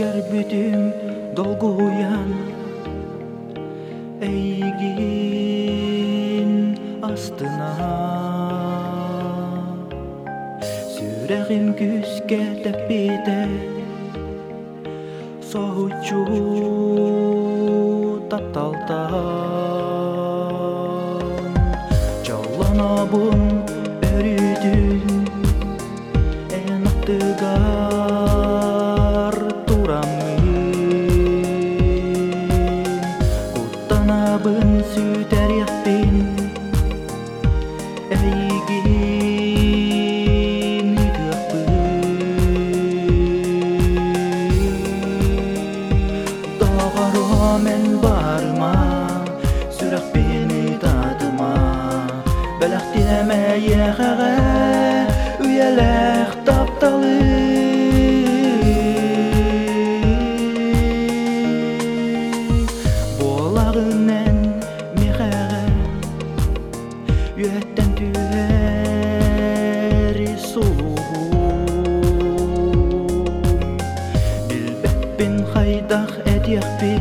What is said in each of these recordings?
görmedim dolguyan Eğgin astına. Sürerim güzge tepide Soğucu tataldan Çalana bun örüdün En attıgan bırak beni dadıma. Bələk diləməyə xəğə Üyələk tapdalı Boğalağından mexəğə Yühətdən dühəri soğum Bilbət bin xaydaq ədiyək bir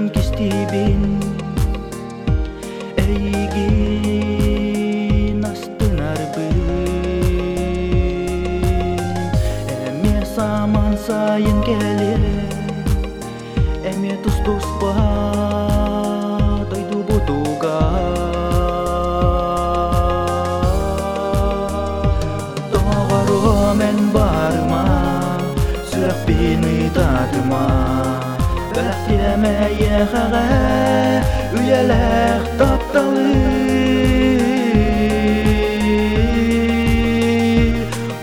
Isang kistibin Эйгин астынар бин саман сайын келе Эме тус тус ба Тойду Тоғару мен барма Сөк бини Tahtidame yehara Üyeler taptalı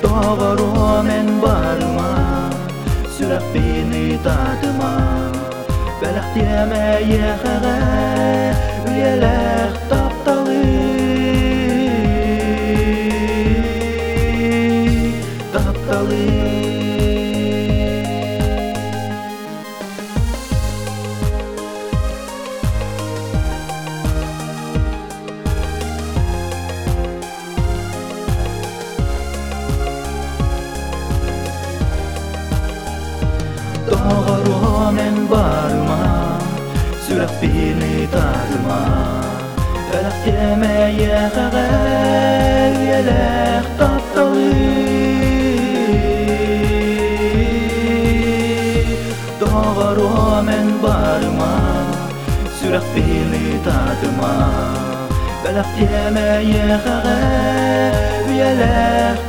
Doğru men barma Sürep beni tadıma Tahtidame yehara جمايا غاغا يا لاخ Doğru men barma Sürat bili tatıma Belak demeye gaga Biyelek